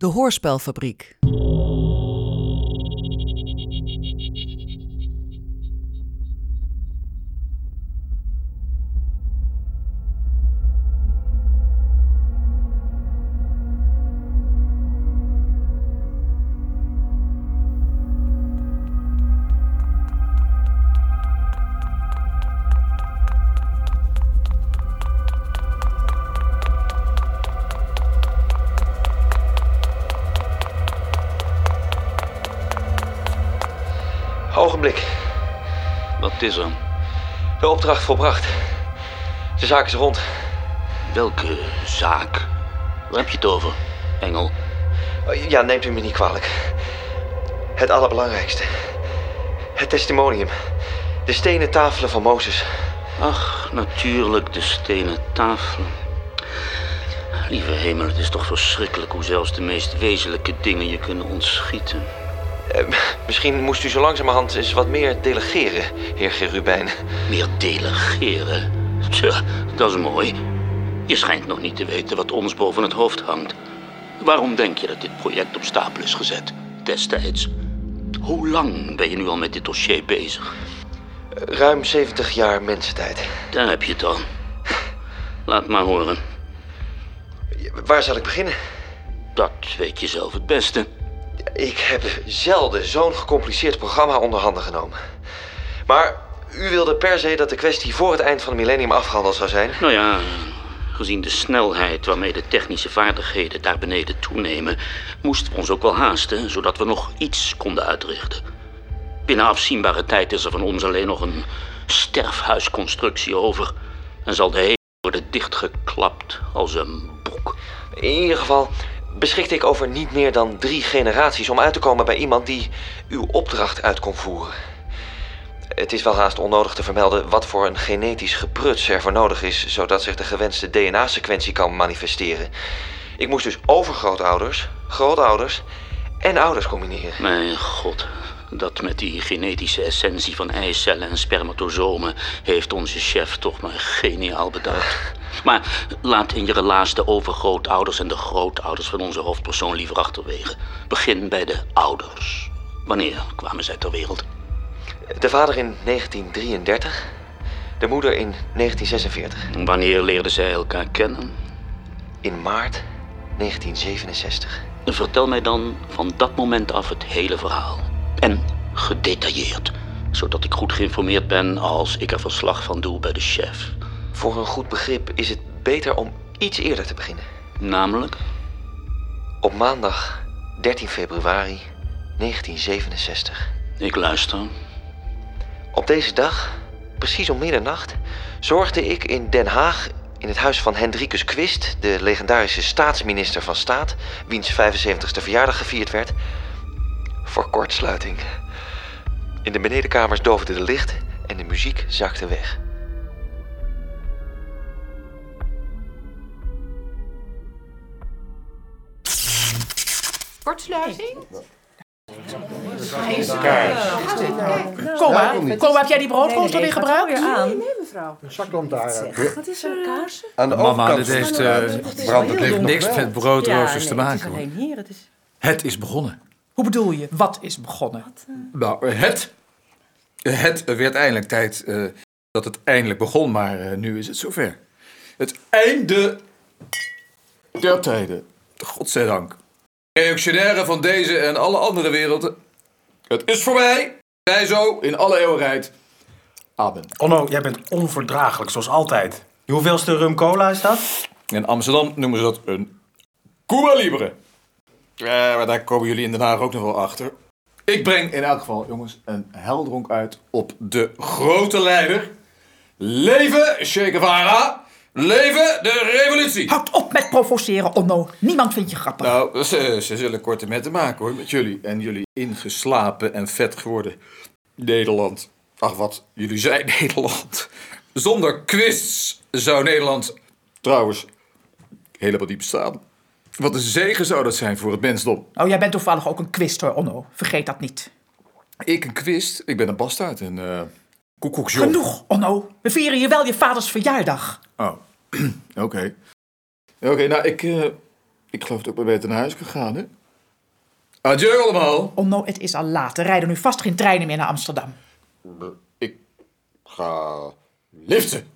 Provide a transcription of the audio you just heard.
De Hoorspelfabriek. Ogenblik. Wat is er? De opdracht volbracht. De zaak is rond. Welke zaak? Waar heb je het over, Engel? Oh, Ja, neemt u me niet kwalijk. Het allerbelangrijkste. Het testimonium. De stenen tafelen van Mozes. Ach, natuurlijk de stenen tafel. Lieve hemel, het is toch verschrikkelijk hoe zelfs de meest wezenlijke dingen je kunnen ontschieten. Eh, misschien moest u zo langzamerhand eens wat meer delegeren, heer Gerubijn. Meer delegeren? Tja, dat is mooi. Je schijnt nog niet te weten wat ons boven het hoofd hangt. Waarom denk je dat dit project op stapel is gezet, destijds? Hoe lang ben je nu al met dit dossier bezig? Ruim 70 jaar mensentijd. Daar heb je het dan. Laat maar horen. Waar zal ik beginnen? Dat weet je zelf het beste. Ik heb zelden zo'n gecompliceerd programma onder handen genomen. Maar u wilde per se dat de kwestie voor het eind van het millennium afgehandeld zou zijn. Nou ja, gezien de snelheid waarmee de technische vaardigheden daar beneden toenemen, moesten we ons ook wel haasten, zodat we nog iets konden uitrichten. Binnen afzienbare tijd is er van ons alleen nog een sterfhuisconstructie over en zal de hemel worden dichtgeklapt als een boek. In ieder geval beschikte ik over niet meer dan drie generaties om uit te komen bij iemand die uw opdracht uit kon voeren. Het is wel haast onnodig te vermelden wat voor een genetisch gepruts er voor nodig is, zodat zich de gewenste DNA-sequentie kan manifesteren. Ik moest dus overgrootouders, grootouders en ouders combineren. Mijn god, dat met die genetische essentie van eicellen en spermatozomen heeft onze chef toch maar geniaal bedacht. Maar laat in je relaas de overgrootouders en de grootouders van onze hoofdpersoon liever achterwege. Begin bij de ouders. Wanneer kwamen zij ter wereld? De vader in 1933, de moeder in 1946. Wanneer leerden zij elkaar kennen? In maart 1967. Vertel mij dan van dat moment af het hele verhaal. En gedetailleerd, zodat ik goed geïnformeerd ben als ik er verslag van doe bij de chef. Voor een goed begrip is het beter om iets eerder te beginnen. Namelijk? Op maandag 13 februari 1967. Ik luister. Op deze dag, precies om middernacht, zorgde ik in Den Haag in het huis van Hendrikus Quist, de legendarische staatsminister van Staat, wiens 75ste verjaardag gevierd werd, voor kortsluiting. In de benedenkamers doofde de licht en de muziek zakte weg. Kortsluiting? Kom maar, kom, heb jij die broodrooster weer gebruikt? aan. Zaklamp daar. Wat is er kaars? Aan de Mama, dit heeft eh, het nog niks met broodroosters te het is maken. hoor. alleen hier. Het is... Het is begonnen. Hoe bedoel je? Wat is begonnen? Nou, het. Het werd eindelijk tijd eh, dat het eindelijk begon, maar eh, nu is het zover. Het einde der tijden. Godzijdank. Reactionaire van deze en alle andere werelden. Het is voorbij. Zij zo in alle eeuwigheid. Amen. Onno, jij bent onverdraaglijk, zoals altijd. Hoeveelste rum cola is dat? In Amsterdam noemen ze dat een Cuba Libre. Ja, maar daar komen jullie in Den Haag ook nog wel achter. Ik breng in elk geval, jongens, een heldronk uit op de grote leider. Leven Che Guevara! Leven de revolutie! Houd op met provoceren, Onno. Niemand vindt je grappig. Nou, ze, ze zullen korte metten maken hoor, met jullie. En jullie ingeslapen en vet geworden Nederland. Ach wat, jullie zijn Nederland. Zonder quiz zou Nederland trouwens helemaal niet bestaan. Wat een zegen zou dat zijn voor het mensdom. Oh, jij bent toevallig ook een quizter, Onno. Vergeet dat niet. Ik een quist, ik ben een bastaard en eh koekoeksjong. Genoeg, Onno. We vieren hier wel je vaders verjaardag. Oh, oké. Oké, nou ik, eh, Ik geloof dat ik maar beter naar huis kan gaan, hè? Adieu allemaal. Onno, het is al laat. Er rijden nu vast geen treinen meer naar Amsterdam. Ik ga liften.